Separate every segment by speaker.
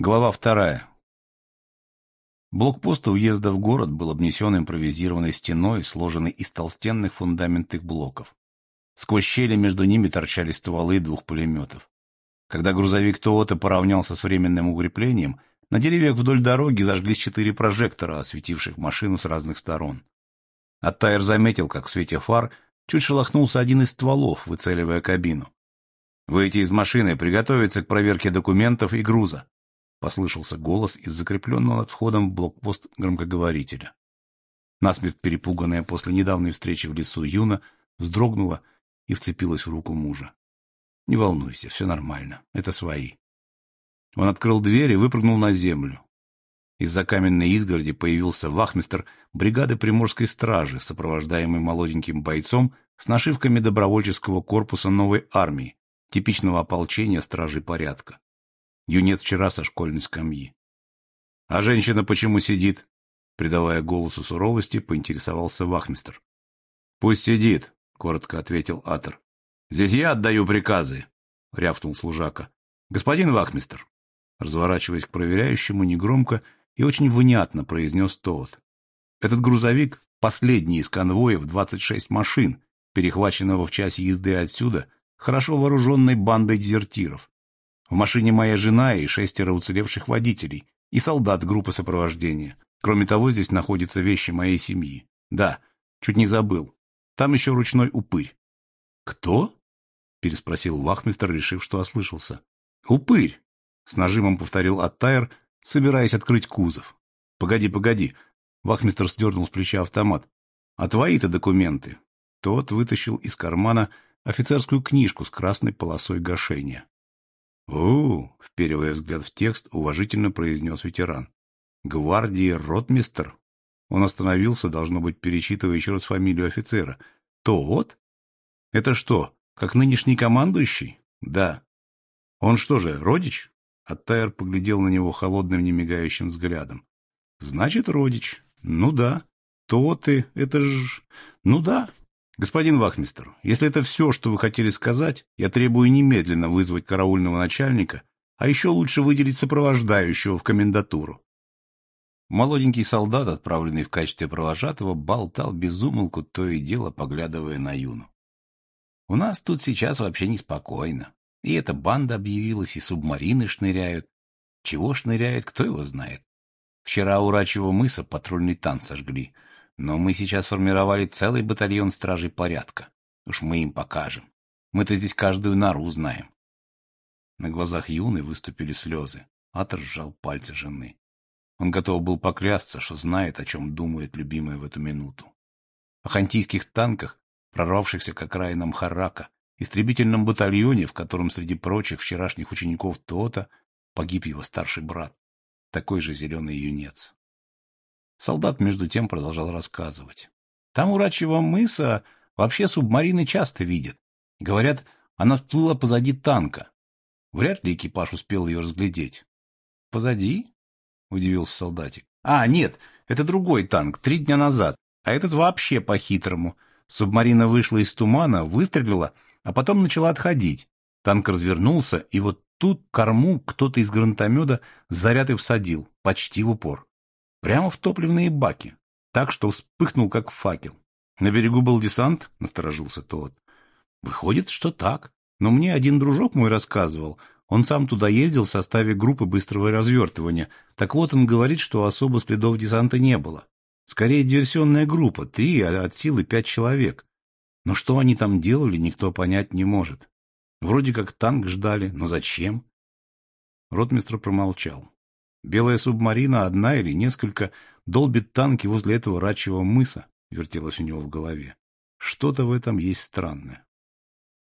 Speaker 1: Глава вторая. Блокпост у въезда в город был обнесен импровизированной стеной, сложенной из толстенных фундаментных блоков. Сквозь щели между ними торчали стволы двух пулеметов. Когда грузовик Тоота поравнялся с временным укреплением, на деревьях вдоль дороги зажглись четыре прожектора, осветивших машину с разных сторон. Оттайр заметил, как в свете фар чуть шелохнулся один из стволов, выцеливая кабину. «Выйти из машины, приготовиться к проверке документов и груза», — послышался голос из закрепленного над входом в блокпост громкоговорителя. Насмерть перепуганная после недавней встречи в лесу Юна вздрогнула и вцепилась в руку мужа. — Не волнуйся, все нормально, это свои. Он открыл дверь и выпрыгнул на землю. Из-за каменной изгороди появился вахмистр бригады приморской стражи, сопровождаемый молоденьким бойцом с нашивками добровольческого корпуса новой армии, типичного ополчения стражей порядка. Юнец вчера со школьной скамьи. — А женщина почему сидит? Придавая голосу суровости, поинтересовался вахмистр. — Пусть сидит, — коротко ответил Атор. — Здесь я отдаю приказы, — рявкнул служака. — Господин вахмистр, разворачиваясь к проверяющему, негромко и очень внятно произнес тот. Этот грузовик — последний из конвоев 26 машин, перехваченного в час езды отсюда хорошо вооруженной бандой дезертиров. В машине моя жена и шестеро уцелевших водителей, и солдат группы сопровождения. Кроме того, здесь находятся вещи моей семьи. Да, чуть не забыл. Там еще ручной упырь. «Кто?» — переспросил вахмистр, решив, что ослышался. «Упырь!» — с нажимом повторил Аттайр, собираясь открыть кузов. «Погоди, погоди!» — вахмистр сдернул с плеча автомат. «А твои-то документы?» Тот вытащил из кармана офицерскую книжку с красной полосой гашения. «О, — вперивая взгляд в текст, уважительно произнес ветеран. — Гвардии ротмистер? Он остановился, должно быть, перечитывая еще раз фамилию офицера. То вот? Это что, как нынешний командующий? Да. Он что же, родич? Оттайр поглядел на него холодным, немигающим взглядом. Значит, родич. Ну да. То ты, это ж... Ну да, Господин Вахмистер, если это все, что вы хотели сказать, я требую немедленно вызвать караульного начальника, а еще лучше выделить сопровождающего в комендатуру. Молоденький солдат, отправленный в качестве провожатого, болтал без умолку, то и дело поглядывая на Юну. У нас тут сейчас вообще неспокойно. И эта банда объявилась, и субмарины шныряют. Чего шныряют, кто его знает. Вчера у Рачьего мыса патрульный танк сожгли — но мы сейчас сформировали целый батальон стражей порядка. Уж мы им покажем. Мы-то здесь каждую нору знаем. На глазах Юны выступили слезы. Атор сжал пальцы жены. Он готов был поклясться, что знает, о чем думает любимая в эту минуту. О хантийских танках, прорвавшихся к окраинам Харака, истребительном батальоне, в котором среди прочих вчерашних учеников Тота погиб его старший брат, такой же зеленый юнец. Солдат между тем продолжал рассказывать. Там у Рачьего мыса вообще субмарины часто видят. Говорят, она всплыла позади танка. Вряд ли экипаж успел ее разглядеть. — Позади? — удивился солдатик. — А, нет, это другой танк, три дня назад. А этот вообще по-хитрому. Субмарина вышла из тумана, выстрелила, а потом начала отходить. Танк развернулся, и вот тут корму кто-то из гранатомета заряд и всадил, почти в упор. Прямо в топливные баки, так что вспыхнул, как факел. На берегу был десант, насторожился тот. Выходит, что так. Но мне один дружок мой рассказывал. Он сам туда ездил в составе группы быстрого развертывания. Так вот, он говорит, что особо следов десанта не было. Скорее, диверсионная группа, три, а от силы пять человек. Но что они там делали, никто понять не может. Вроде как танк ждали, но зачем? Ротмистр промолчал. Белая субмарина, одна или несколько, долбит танки возле этого рачьего мыса, вертелось у него в голове. Что-то в этом есть странное.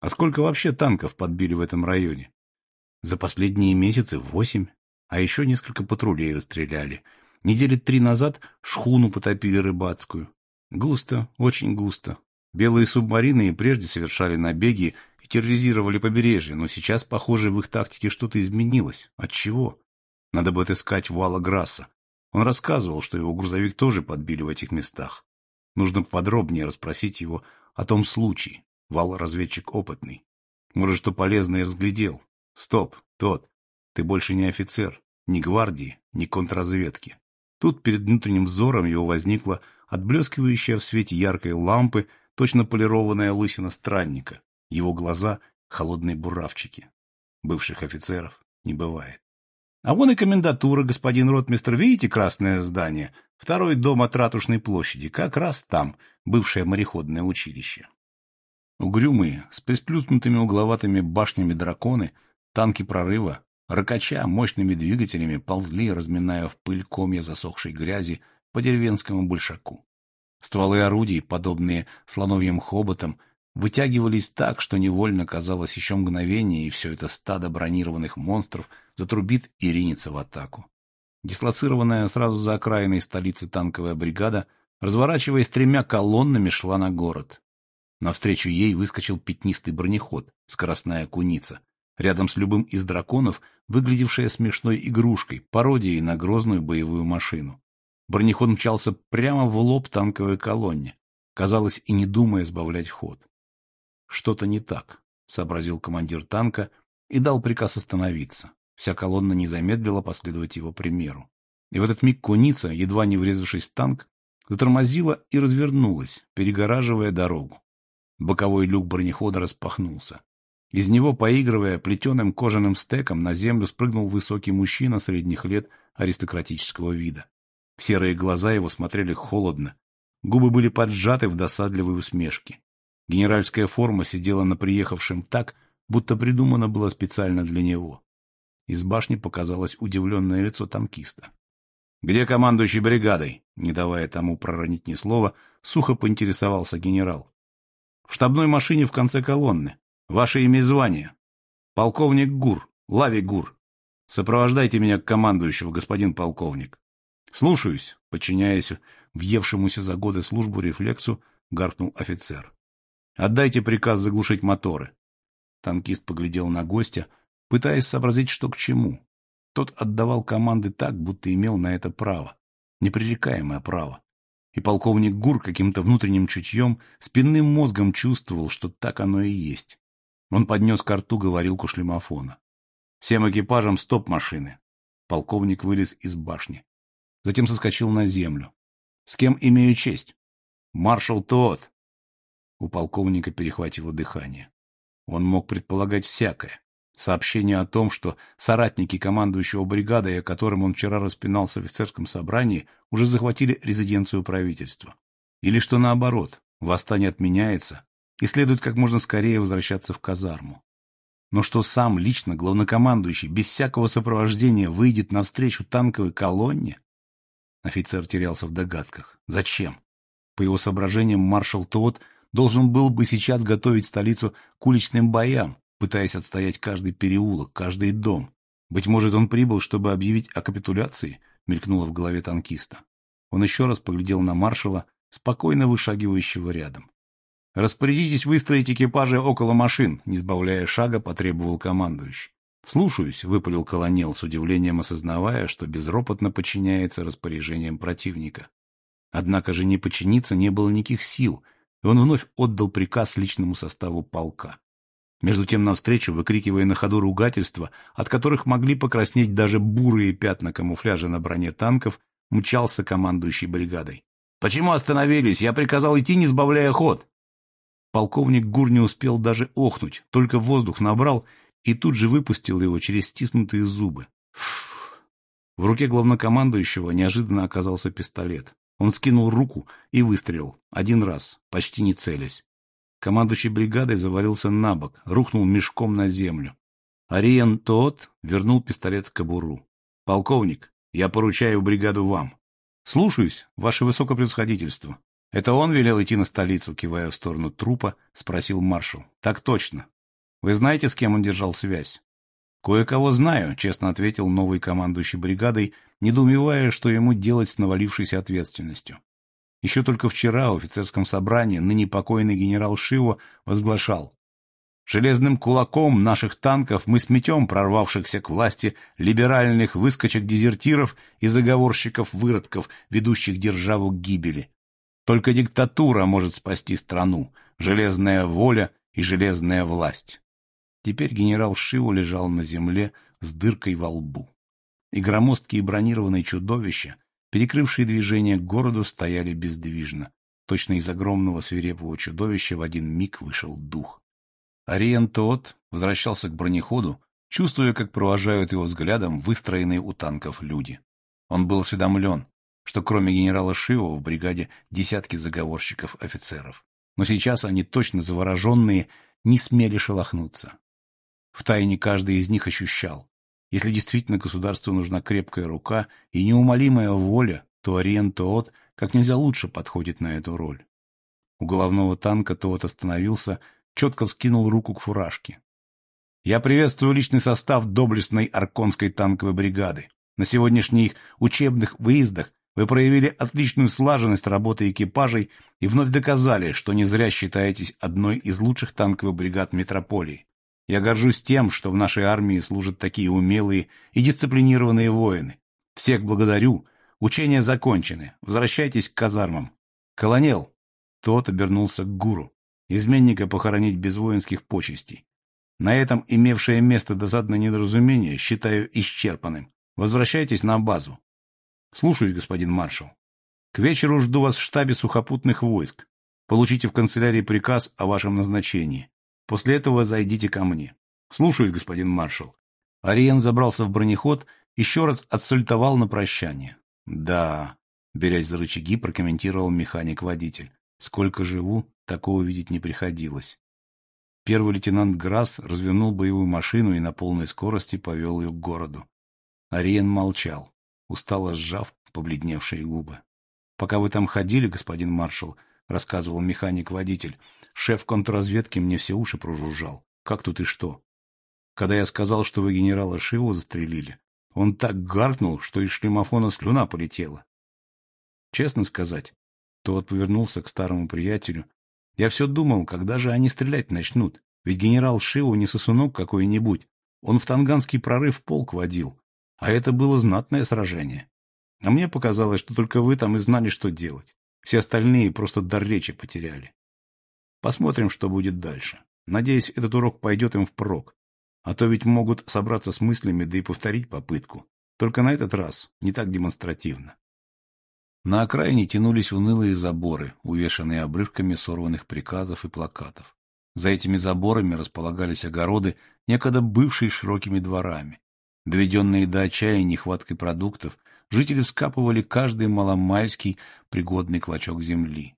Speaker 1: А сколько вообще танков подбили в этом районе? За последние месяцы восемь, а еще несколько патрулей расстреляли. Недели три назад шхуну потопили рыбацкую. Густо, очень густо. Белые субмарины и прежде совершали набеги и терроризировали побережье, но сейчас, похоже, в их тактике что-то изменилось. От чего? Надо бы отыскать Вала Грасса. Он рассказывал, что его грузовик тоже подбили в этих местах. Нужно подробнее расспросить его о том случае. Вал разведчик опытный. Может, что полезное разглядел. Стоп, тот. Ты больше не офицер. ни гвардии, ни контрразведки. Тут перед внутренним взором его возникла отблескивающая в свете яркой лампы точно полированная лысина странника, его глаза — холодные буравчики. Бывших офицеров не бывает. А вон и комендатура, господин ротмистр, видите красное здание? Второй дом от Ратушной площади, как раз там, бывшее мореходное училище. Угрюмые, с присплюснутыми угловатыми башнями драконы, танки прорыва, ракача мощными двигателями ползли, разминая в пыль комья засохшей грязи по деревенскому большаку. Стволы орудий, подобные слоновьим хоботам, вытягивались так, что невольно казалось еще мгновение, и все это стадо бронированных монстров затрубит и ринется в атаку. Дислоцированная сразу за окраиной столицы танковая бригада, разворачиваясь тремя колоннами, шла на город. Навстречу ей выскочил пятнистый бронеход, скоростная куница, рядом с любым из драконов, выглядевшая смешной игрушкой, пародией на грозную боевую машину. Бронеход мчался прямо в лоб танковой колонне, казалось, и не думая сбавлять ход. Что-то не так, сообразил командир танка и дал приказ остановиться. Вся колонна не замедлила последовать его примеру. И в этот миг куница, едва не врезавшись в танк, затормозила и развернулась, перегораживая дорогу. Боковой люк бронехода распахнулся. Из него, поигрывая плетеным кожаным стеком, на землю спрыгнул высокий мужчина средних лет аристократического вида. Серые глаза его смотрели холодно, губы были поджаты в досадливой усмешке. Генеральская форма сидела на приехавшем так, будто придумана была специально для него. Из башни показалось удивленное лицо танкиста. — Где командующий бригадой? — не давая тому проронить ни слова, сухо поинтересовался генерал. — В штабной машине в конце колонны. Ваше имя и звание. — Полковник Гур, Лави Гур. Сопровождайте меня к командующему, господин полковник. — Слушаюсь, подчиняясь въевшемуся за годы службу рефлексу, гаркнул офицер. — Отдайте приказ заглушить моторы. Танкист поглядел на гостя, пытаясь сообразить, что к чему. Тот отдавал команды так, будто имел на это право. Непререкаемое право. И полковник Гур каким-то внутренним чутьем, спинным мозгом чувствовал, что так оно и есть. Он поднес к рту говорилку шлемофона. «Всем экипажам стоп машины!» Полковник вылез из башни. Затем соскочил на землю. «С кем имею честь?» «Маршал тот!» У полковника перехватило дыхание. Он мог предполагать всякое. Сообщение о том, что соратники командующего бригадой, о котором он вчера распинался в офицерском собрании, уже захватили резиденцию правительства. Или что наоборот, восстание отменяется, и следует как можно скорее возвращаться в казарму. Но что сам лично главнокомандующий без всякого сопровождения выйдет навстречу танковой колонне? Офицер терялся в догадках. Зачем? По его соображениям, маршал Тот должен был бы сейчас готовить столицу к уличным боям, пытаясь отстоять каждый переулок, каждый дом. Быть может, он прибыл, чтобы объявить о капитуляции, мелькнуло в голове танкиста. Он еще раз поглядел на маршала, спокойно вышагивающего рядом. «Распорядитесь выстроить экипажи около машин», — не сбавляя шага, потребовал командующий. «Слушаюсь», — выпалил колонел, с удивлением осознавая, что безропотно подчиняется распоряжениям противника. Однако же не подчиниться не было никаких сил, и он вновь отдал приказ личному составу полка. Между тем навстречу, выкрикивая на ходу ругательства, от которых могли покраснеть даже бурые пятна камуфляжа на броне танков, мчался командующий бригадой. «Почему остановились? Я приказал идти, не сбавляя ход!» Полковник Гур не успел даже охнуть, только воздух набрал и тут же выпустил его через стиснутые зубы. Фу. В руке главнокомандующего неожиданно оказался пистолет. Он скинул руку и выстрелил. Один раз, почти не целясь. Командующий бригадой завалился на бок, рухнул мешком на землю. Ариен тот вернул пистолет в кобуру. — Полковник, я поручаю бригаду вам. — Слушаюсь, ваше высокопревосходительство. — Это он велел идти на столицу, кивая в сторону трупа, спросил маршал. — Так точно. Вы знаете, с кем он держал связь? — Кое-кого знаю, — честно ответил новый командующий бригадой, недоумевая, что ему делать с навалившейся ответственностью. Еще только вчера в офицерском собрании ныне покойный генерал Шиво возглашал «Железным кулаком наших танков мы сметем прорвавшихся к власти либеральных выскочек-дезертиров и заговорщиков-выродков, ведущих державу к гибели. Только диктатура может спасти страну, железная воля и железная власть». Теперь генерал Шиво лежал на земле с дыркой во лбу. И громоздкие бронированные чудовища, перекрывшие движение к городу, стояли бездвижно. Точно из огромного свирепого чудовища в один миг вышел дух. Ариен Тоот возвращался к бронеходу, чувствуя, как провожают его взглядом выстроенные у танков люди. Он был осведомлен, что кроме генерала Шива в бригаде десятки заговорщиков-офицеров. Но сейчас они, точно завороженные, не смели шелохнуться. Втайне каждый из них ощущал, если действительно государству нужна крепкая рука и неумолимая воля, то Ариен Тоот как нельзя лучше подходит на эту роль. У головного танка Тоот остановился, четко вскинул руку к фуражке. «Я приветствую личный состав доблестной Арконской танковой бригады. На сегодняшних учебных выездах вы проявили отличную слаженность работы экипажей и вновь доказали, что не зря считаетесь одной из лучших танковых бригад метрополии. Я горжусь тем, что в нашей армии служат такие умелые и дисциплинированные воины. Всех благодарю. Учения закончены. Возвращайтесь к казармам. Колонел. Тот обернулся к гуру. Изменника похоронить без воинских почестей. На этом имевшее место досадное недоразумение считаю исчерпанным. Возвращайтесь на базу. Слушаюсь, господин маршал. К вечеру жду вас в штабе сухопутных войск. Получите в канцелярии приказ о вашем назначении. После этого зайдите ко мне. Слушаюсь, господин маршал. Ариен забрался в бронеход, еще раз отсультовал на прощание. Да, берясь за рычаги, прокомментировал механик-водитель. Сколько живу, такого видеть не приходилось. Первый лейтенант Грасс развернул боевую машину и на полной скорости повел ее к городу. Ариен молчал, устало сжав побледневшие губы. — Пока вы там ходили, господин маршал, — рассказывал механик-водитель, — шеф контрразведки мне все уши прожужжал. Как тут и что? Когда я сказал, что вы генерала Шиву застрелили, он так гаркнул, что из шлемофона слюна полетела. Честно сказать, тот повернулся к старому приятелю. Я все думал, когда же они стрелять начнут, ведь генерал Шиву не сосунок какой-нибудь. Он в Танганский прорыв полк водил, а это было знатное сражение. А мне показалось, что только вы там и знали, что делать. Все остальные просто дар речи потеряли. Посмотрим, что будет дальше. Надеюсь, этот урок пойдет им впрок. А то ведь могут собраться с мыслями, да и повторить попытку. Только на этот раз не так демонстративно. На окраине тянулись унылые заборы, увешанные обрывками сорванных приказов и плакатов. За этими заборами располагались огороды, некогда бывшие широкими дворами. Доведенные до отчаяния нехваткой продуктов, жители вскапывали каждый маломальский пригодный клочок земли.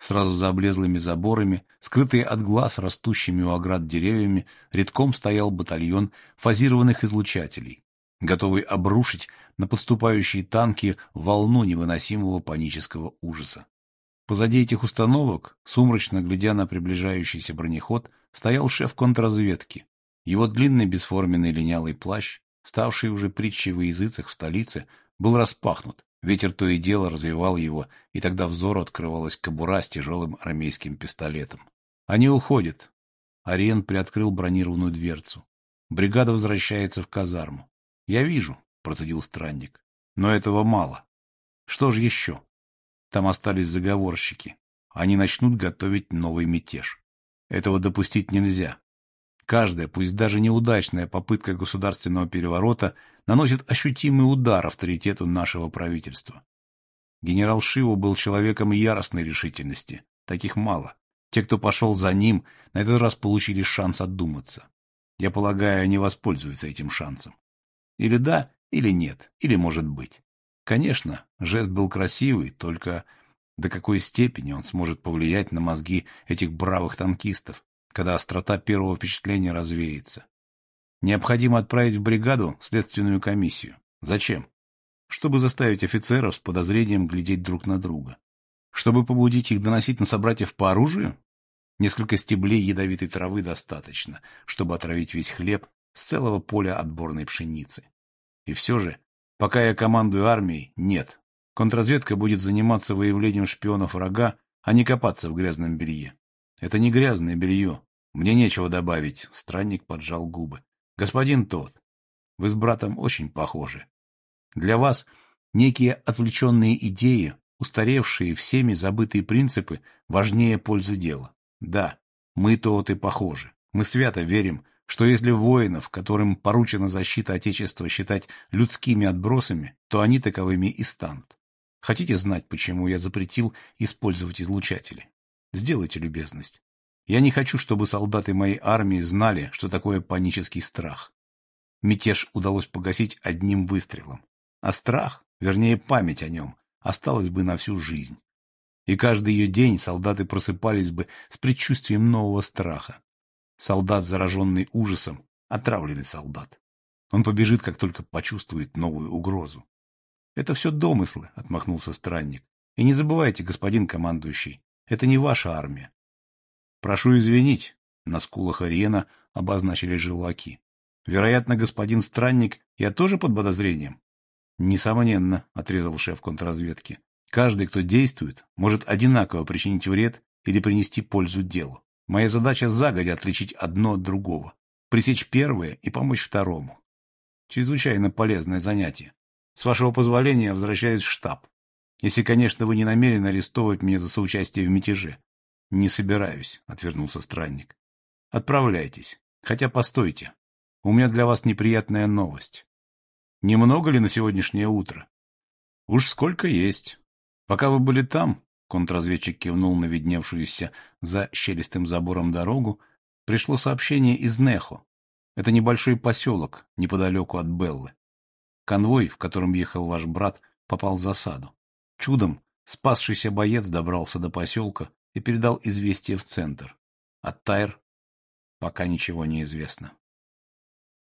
Speaker 1: Сразу за облезлыми заборами, скрытые от глаз растущими у оград деревьями, редком стоял батальон фазированных излучателей, готовый обрушить на подступающие танки волну невыносимого панического ужаса. Позади этих установок, сумрачно глядя на приближающийся бронеход, стоял шеф контрразведки. Его длинный бесформенный линялый плащ, ставший уже притчей во языцах в столице, был распахнут. Ветер то и дело развивал его, и тогда взору открывалась кобура с тяжелым армейским пистолетом. Они уходят. Ариен приоткрыл бронированную дверцу. Бригада возвращается в казарму. Я вижу, процедил странник. Но этого мало. Что же еще? Там остались заговорщики. Они начнут готовить новый мятеж. Этого допустить нельзя. Каждая, пусть даже неудачная попытка государственного переворота наносит ощутимый удар авторитету нашего правительства. Генерал Шиву был человеком яростной решительности. Таких мало. Те, кто пошел за ним, на этот раз получили шанс отдуматься. Я полагаю, они воспользуются этим шансом. Или да, или нет, или может быть. Конечно, жест был красивый, только до какой степени он сможет повлиять на мозги этих бравых танкистов? когда острота первого впечатления развеется. Необходимо отправить в бригаду следственную комиссию. Зачем? Чтобы заставить офицеров с подозрением глядеть друг на друга. Чтобы побудить их доносить на собратьев по оружию? Несколько стеблей ядовитой травы достаточно, чтобы отравить весь хлеб с целого поля отборной пшеницы. И все же, пока я командую армией, нет. Контрразведка будет заниматься выявлением шпионов врага, а не копаться в грязном белье. Это не грязное белье, мне нечего добавить. Странник поджал губы. Господин тот, вы с братом очень похожи. Для вас некие отвлеченные идеи, устаревшие всеми забытые принципы, важнее пользы дела. Да, мы тот и похожи. Мы свято верим что если воинов, которым поручена защита Отечества, считать людскими отбросами, то они таковыми и станут. Хотите знать, почему я запретил использовать излучатели? Сделайте любезность. Я не хочу, чтобы солдаты моей армии знали, что такое панический страх. Мятеж удалось погасить одним выстрелом. А страх, вернее память о нем, осталась бы на всю жизнь. И каждый ее день солдаты просыпались бы с предчувствием нового страха. Солдат, зараженный ужасом, отравленный солдат. Он побежит, как только почувствует новую угрозу. Это все домыслы, отмахнулся странник. И не забывайте, господин командующий, это не ваша армия. Прошу извинить, на скулах Ариена обозначили желваки. Вероятно, господин странник, я тоже под подозрением? Несомненно, отрезал шеф контрразведки. Каждый, кто действует, может одинаково причинить вред или принести пользу делу. Моя задача загодя отличить одно от другого, пресечь первое и помочь второму. Чрезвычайно полезное занятие. С вашего позволения возвращаюсь в штаб. Если, конечно, вы не намерены арестовывать меня за соучастие в мятеже. Не собираюсь, — отвернулся странник. Отправляйтесь. Хотя постойте. У меня для вас неприятная новость. Немного ли на сегодняшнее утро? Уж сколько есть. Пока вы были там, Контрразведчик кивнул на видневшуюся за щелистым забором дорогу. Пришло сообщение из Нехо. Это небольшой поселок, неподалеку от Беллы. Конвой, в котором ехал ваш брат, попал в засаду. Чудом спасшийся боец добрался до поселка и передал известие в центр. От Тайр пока ничего не известно.